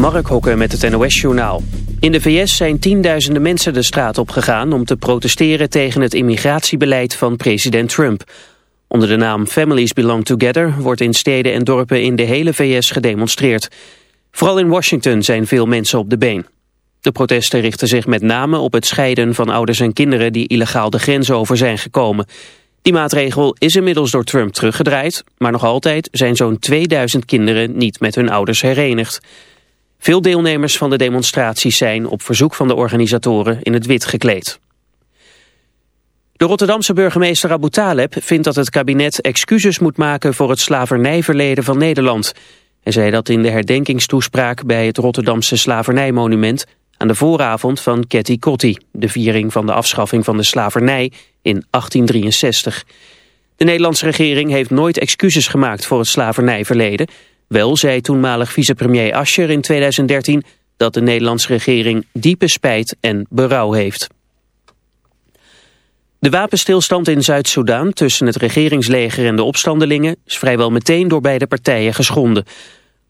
Mark Hokker met het NOS-journaal. In de VS zijn tienduizenden mensen de straat op gegaan om te protesteren tegen het immigratiebeleid van president Trump. Onder de naam Families Belong Together wordt in steden en dorpen in de hele VS gedemonstreerd. Vooral in Washington zijn veel mensen op de been. De protesten richten zich met name op het scheiden van ouders en kinderen die illegaal de grens over zijn gekomen. Die maatregel is inmiddels door Trump teruggedraaid, maar nog altijd zijn zo'n 2000 kinderen niet met hun ouders herenigd. Veel deelnemers van de demonstraties zijn op verzoek van de organisatoren in het wit gekleed. De Rotterdamse burgemeester Abu Taleb vindt dat het kabinet excuses moet maken voor het slavernijverleden van Nederland. Hij zei dat in de herdenkingstoespraak bij het Rotterdamse slavernijmonument aan de vooravond van Ketty Kotti, de viering van de afschaffing van de slavernij in 1863. De Nederlandse regering heeft nooit excuses gemaakt voor het slavernijverleden. Wel zei toenmalig vicepremier Ascher in 2013 dat de Nederlandse regering diepe spijt en berouw heeft. De wapenstilstand in Zuid-Soedan tussen het regeringsleger en de opstandelingen is vrijwel meteen door beide partijen geschonden.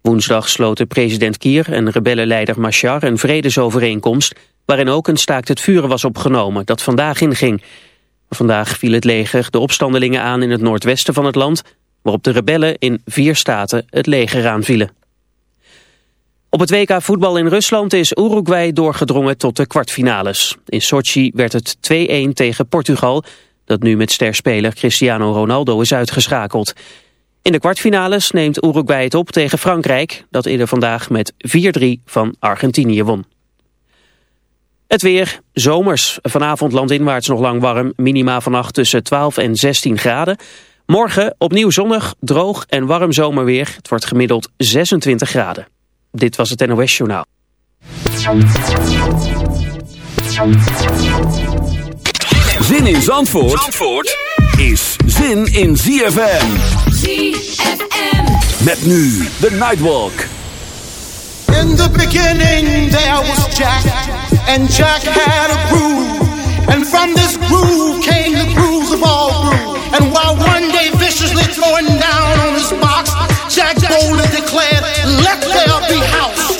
Woensdag sloten president Kier en rebellenleider Machar een vredesovereenkomst waarin ook een staakt het vuren was opgenomen dat vandaag inging. Vandaag viel het leger de opstandelingen aan in het noordwesten van het land, waarop de rebellen in vier staten het leger aanvielen. Op het WK voetbal in Rusland is Uruguay doorgedrongen tot de kwartfinales. In Sochi werd het 2-1 tegen Portugal, dat nu met sterspeler Cristiano Ronaldo is uitgeschakeld. In de kwartfinales neemt Uruguay het op tegen Frankrijk, dat eerder vandaag met 4-3 van Argentinië won. Het weer, zomers. Vanavond landinwaarts nog lang warm. Minima vannacht tussen 12 en 16 graden. Morgen opnieuw zonnig, droog en warm zomerweer. Het wordt gemiddeld 26 graden. Dit was het NOS Journaal. Zin in Zandvoort, Zandvoort is zin in ZFM. ZFM. Met nu de Nightwalk. In the beginning there was Jack. And Jack had a groove. And from this groove came the grooves of all grooves. And while throwing down on his box, Jack boldly declared, let there be house.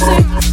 Let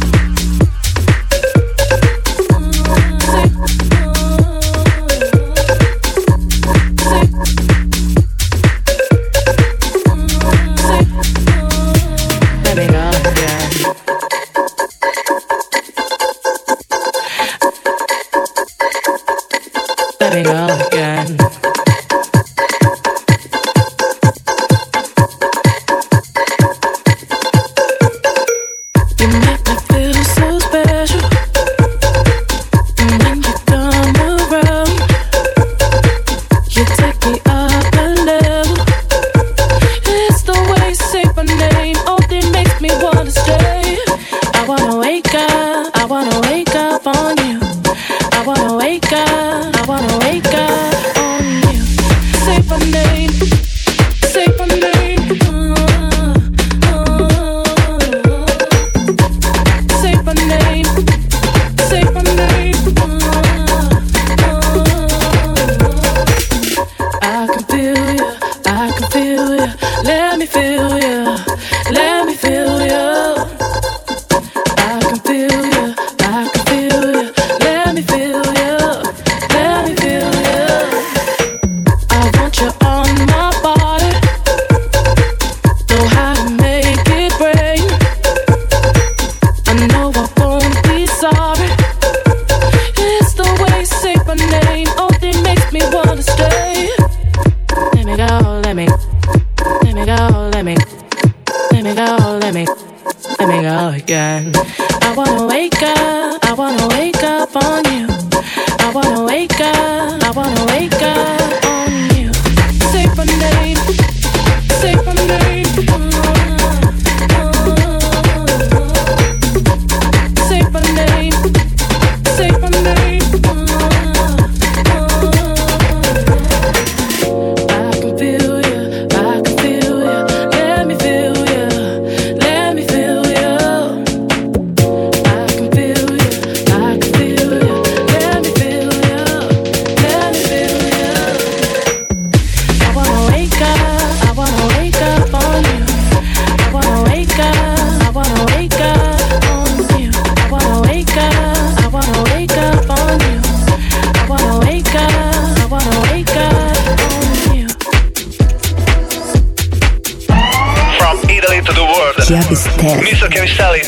Mr. Chiavistelli,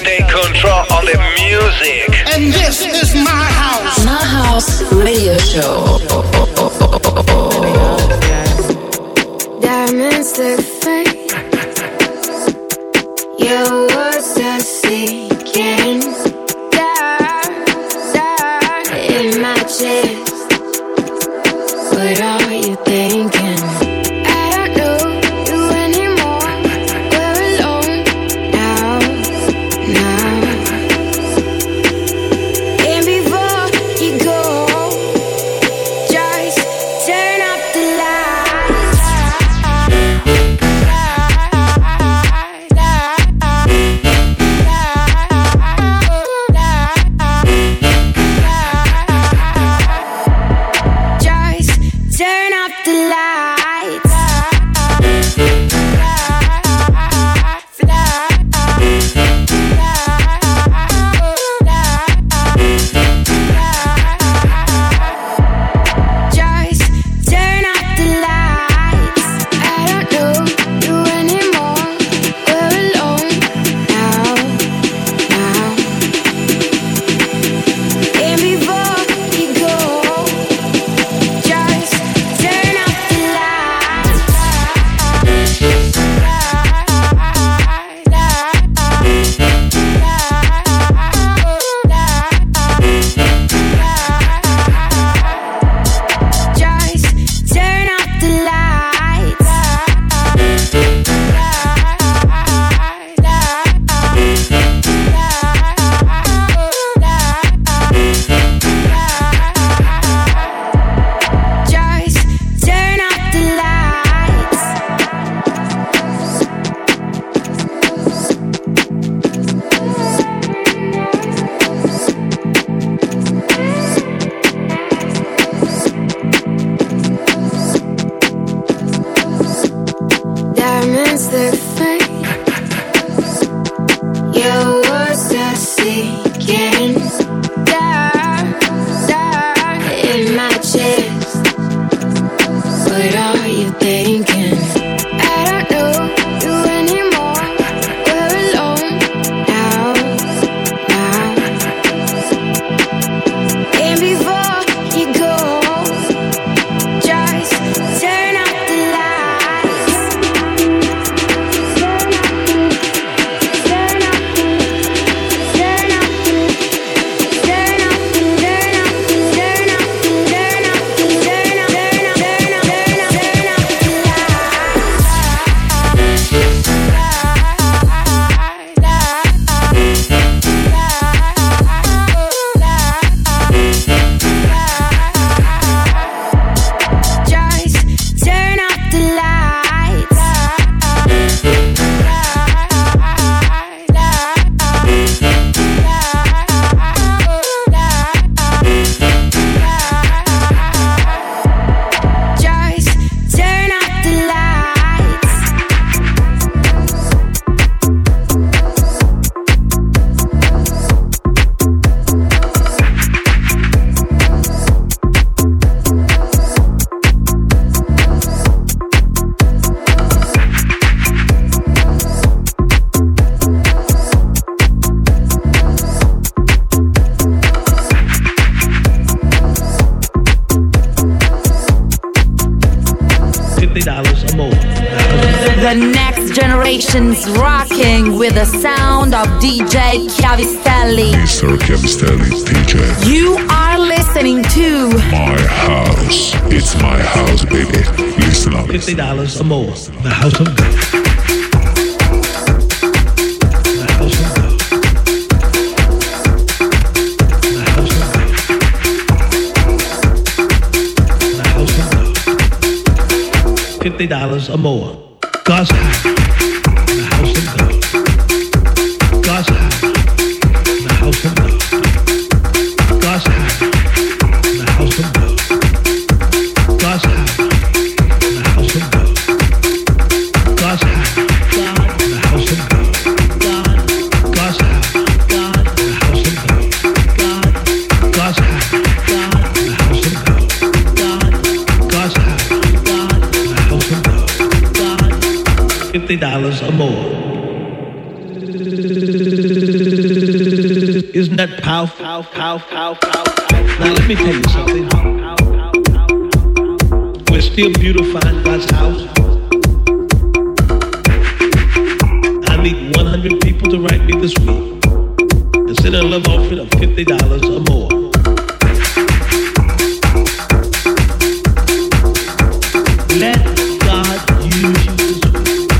DJ Chiavistelli. Mr. Chiavistelli, DJ. You are listening to My House. It's my house, baby. Listen up. $50 or more. The House of God. $50 or more. God's house, the house of God. How? How? How? How? How? Now let me tell you something. We're still beautifying God's house. I need 100 people to write me this week and send a love offering of $50 or more. Let God use you this week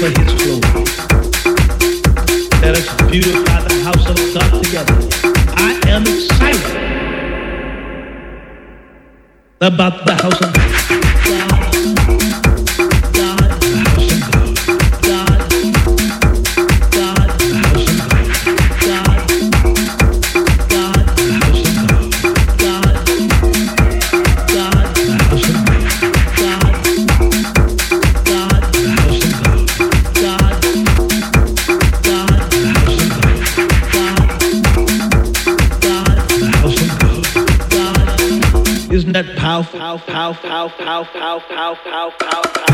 for His glory. Let us beautify house of God together. I am excited about the house of God. how how how how how how how how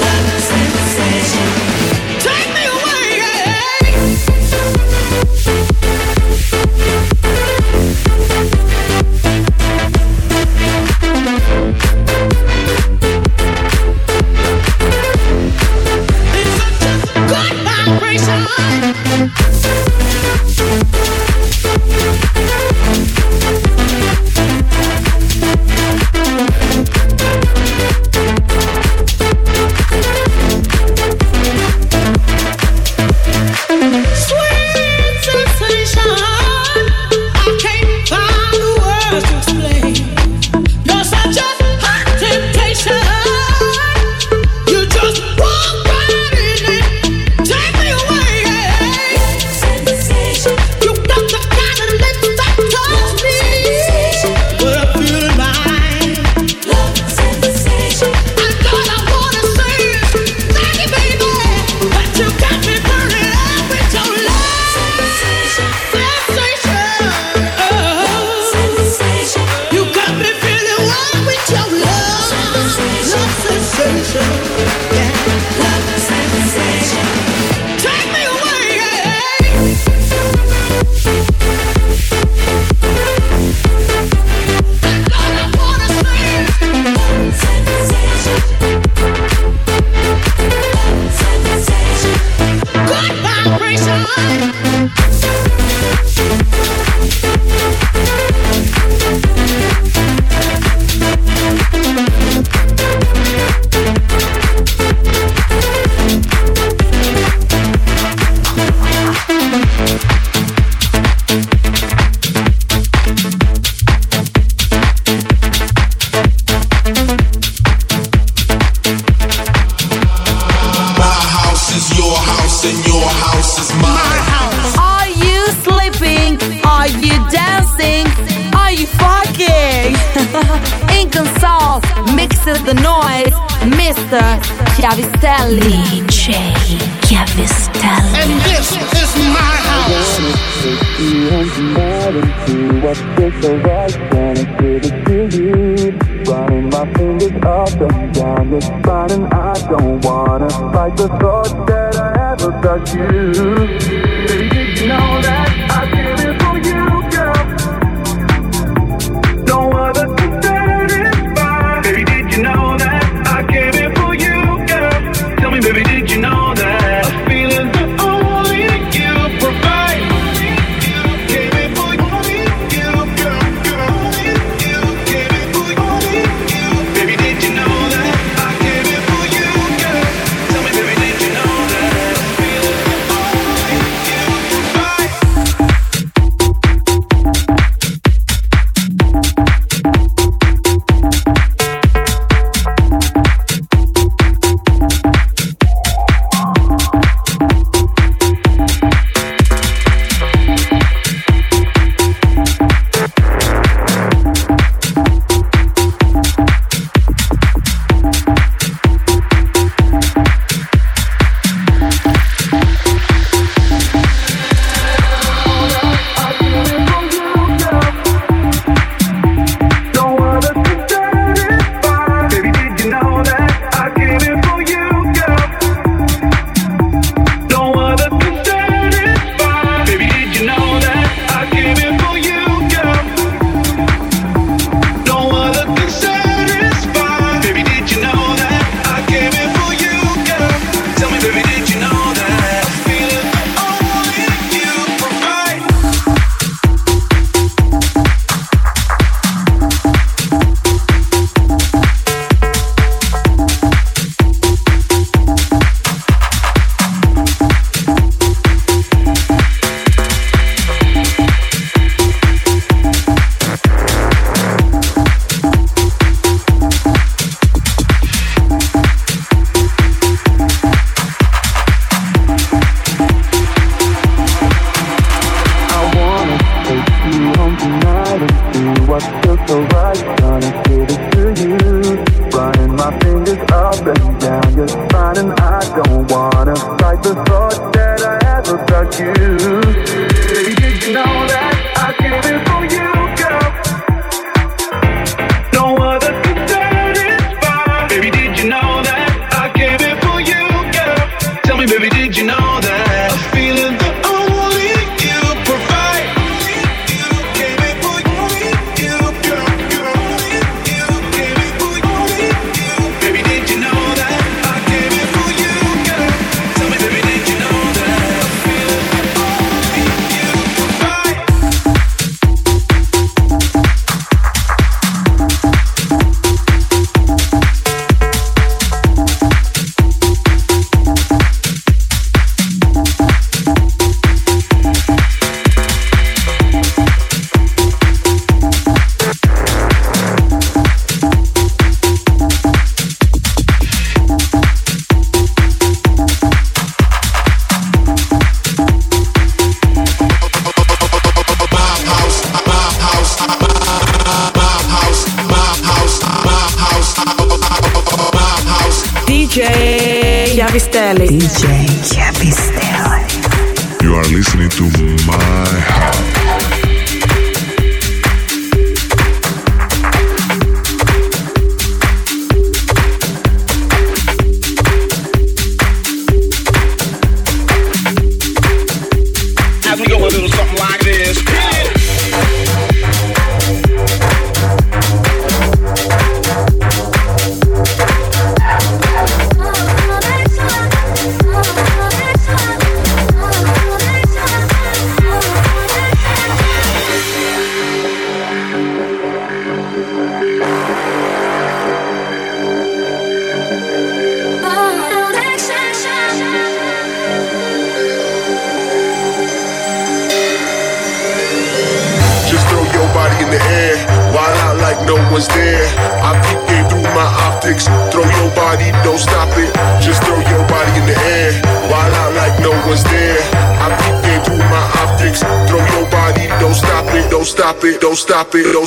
Love sensation. And this is my house.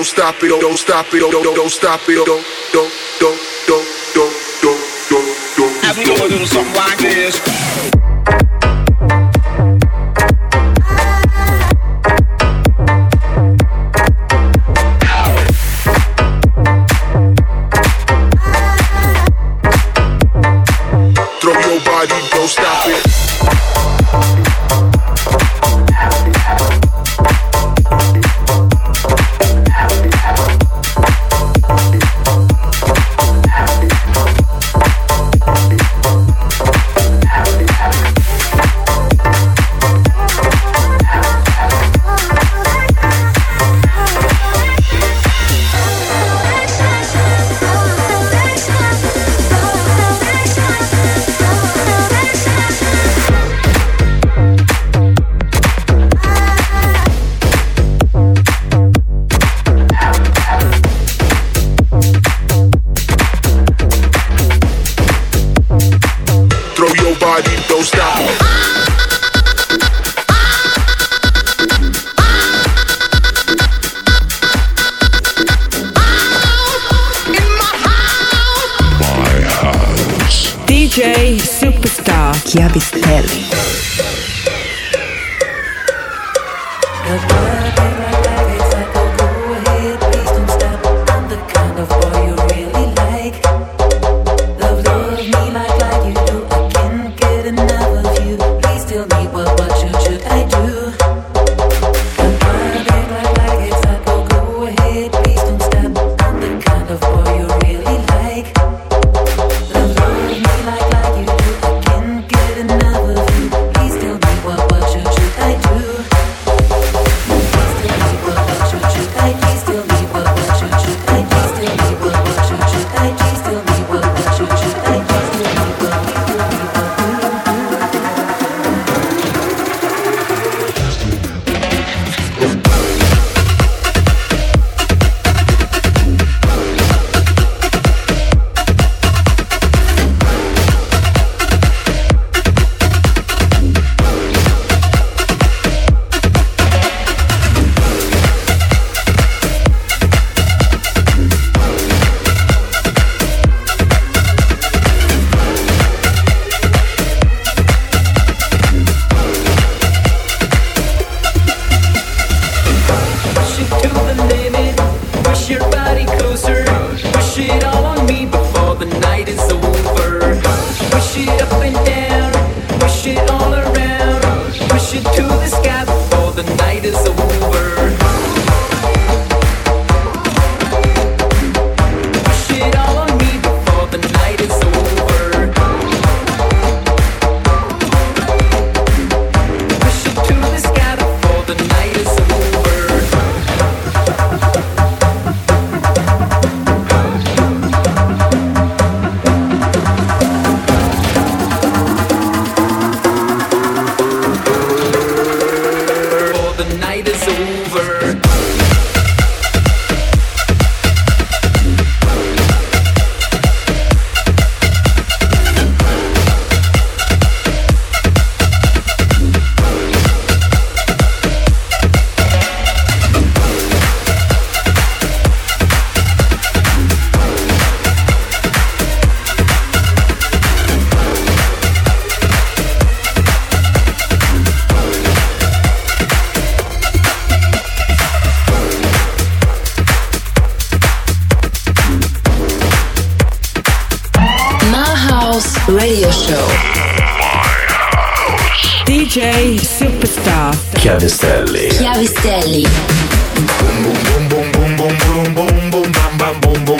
don't stop it, oh, don't stop it, oh, don't, don't, don't stop it, oh, don't. Radio Show. DJ Superstar. Chiavistelli, Chiavistelli. Boom, boom, boom, boom, boom, boom, boom, boom, boom, boom, boom, boom.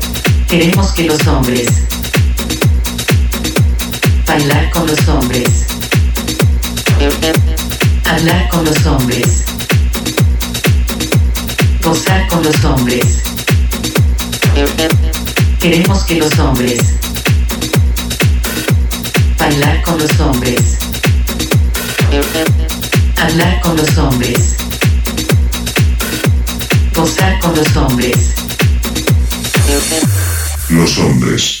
Queremos que los hombres bailar con los hombres, hablar con los hombres, gozar con los hombres. Queremos que los hombres bailar con los hombres, hablar con los hombres, gozar con los hombres. Los hombres.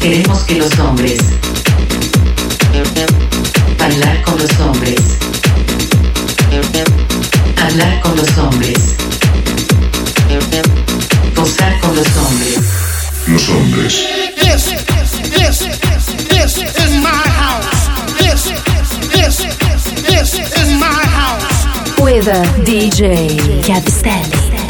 Queremos que los hombres bailar con los hombres, hablar con los hombres, gozar con los hombres. Los hombres. This, this, this is my house. This, this, this is my house. With a DJ Chiavistelli.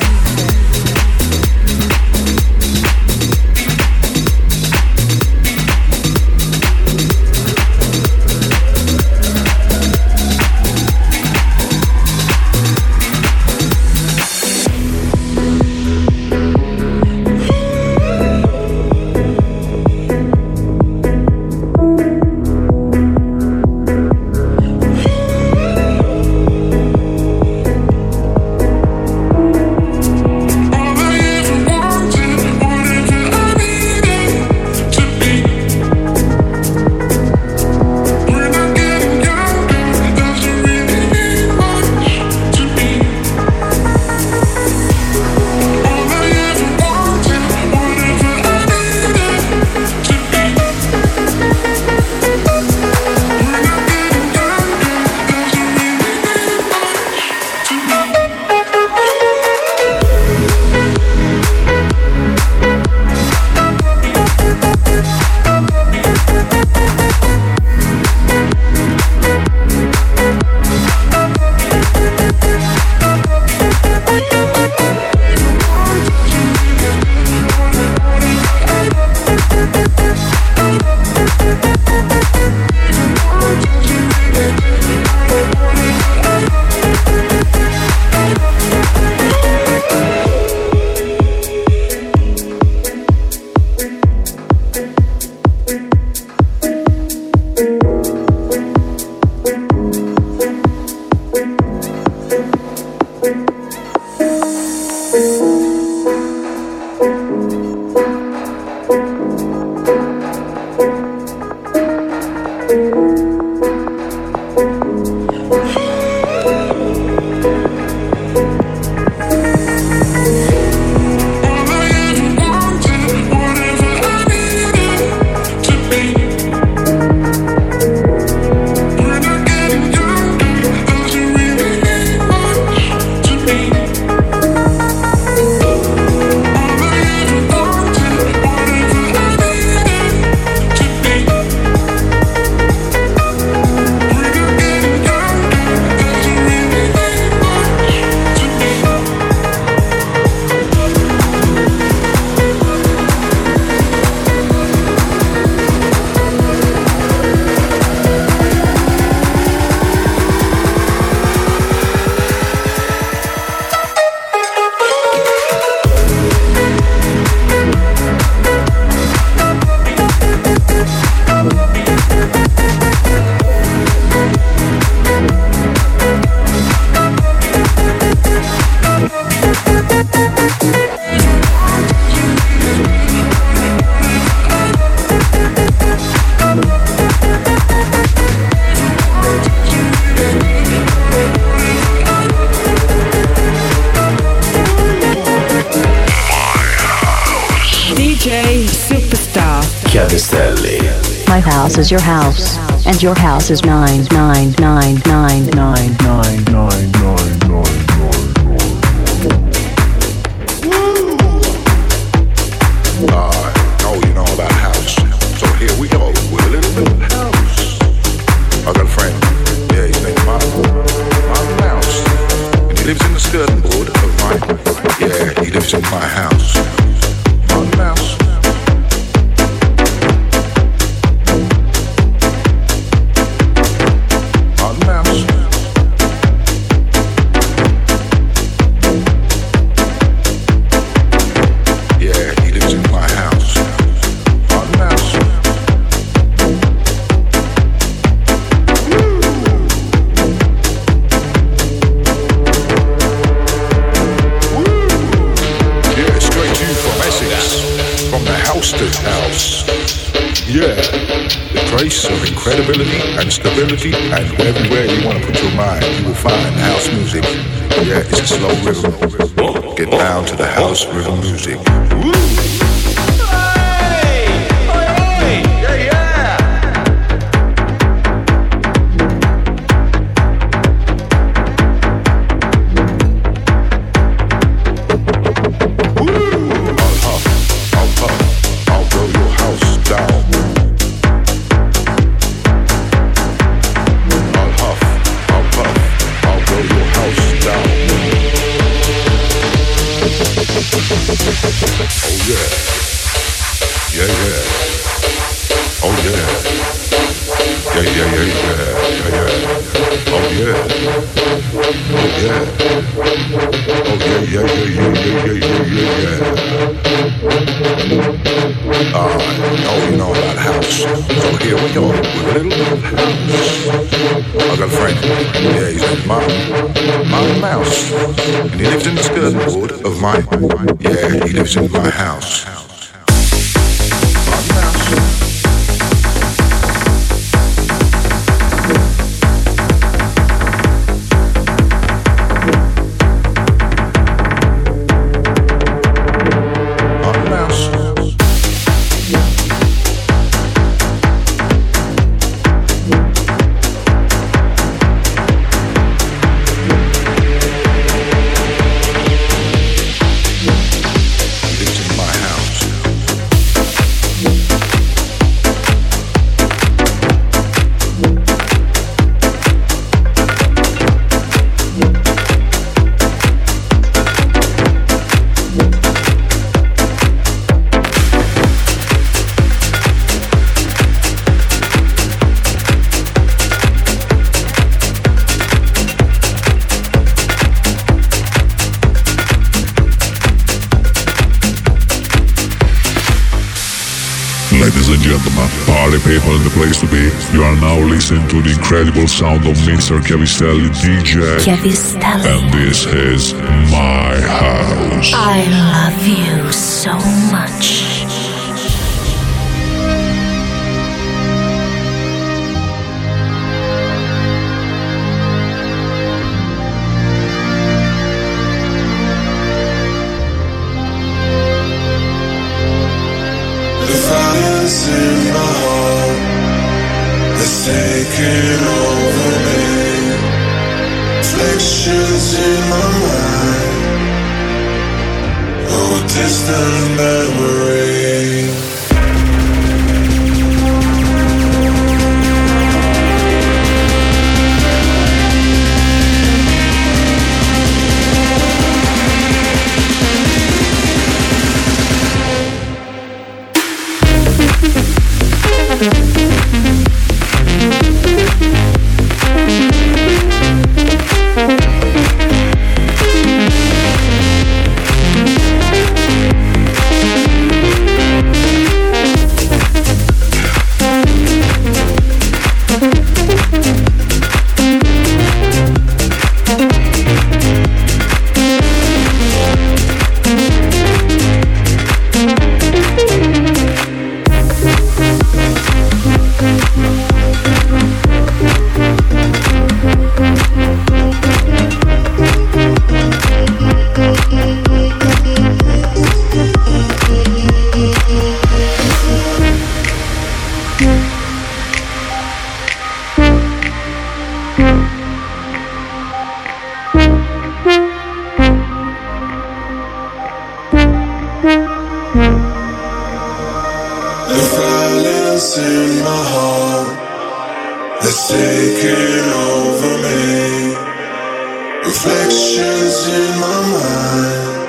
Is your house, and your house is nine nine nine nine nine nine nine nine nine lives in the skirting board of my. Yeah, he lives in my house. Stability, and everywhere you want to put your mind, you will find house music. Yeah, it's a slow rhythm. Get down to the house rhythm music. And gentlemen, party people in the place to be. You are now listening to the incredible sound of Mr. Chiavistelli DJ. Chiavistelli. And this is my house. I love you so much. Over me. Reflections in my mind, oh distant memory. In my heart that's taking over me. Reflections in my mind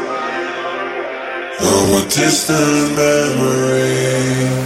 of a distant memory.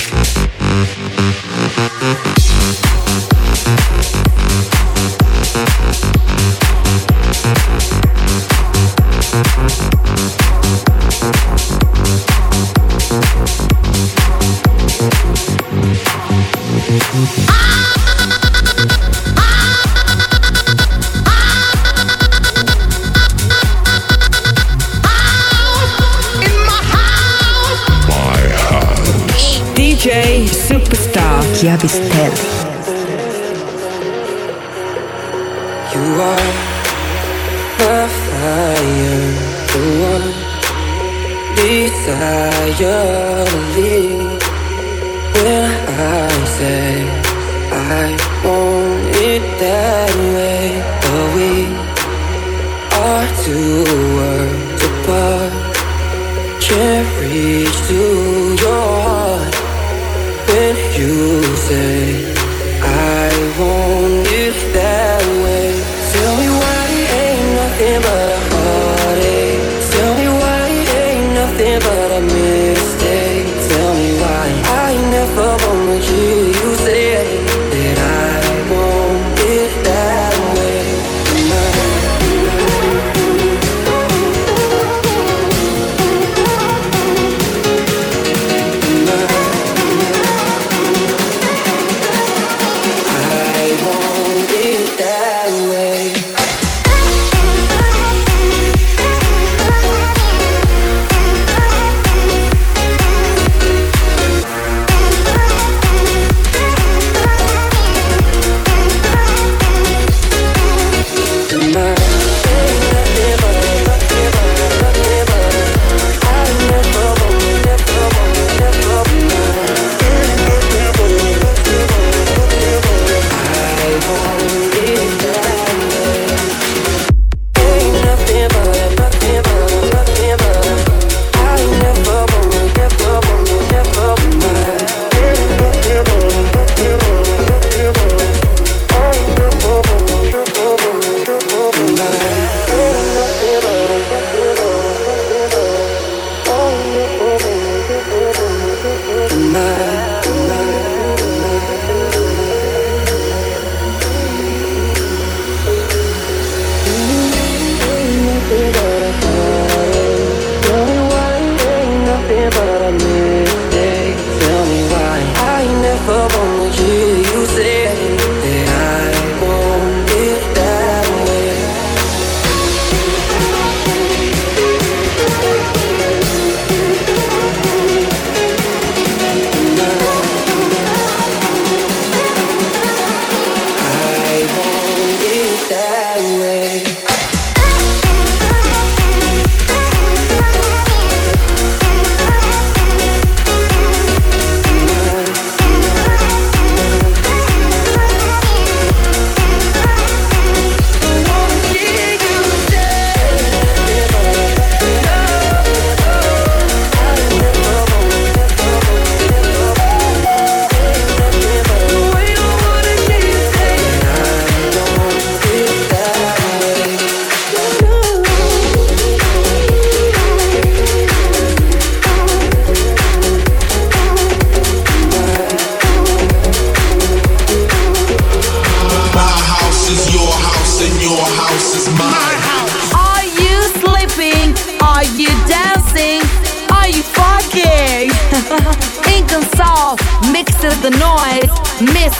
Thank.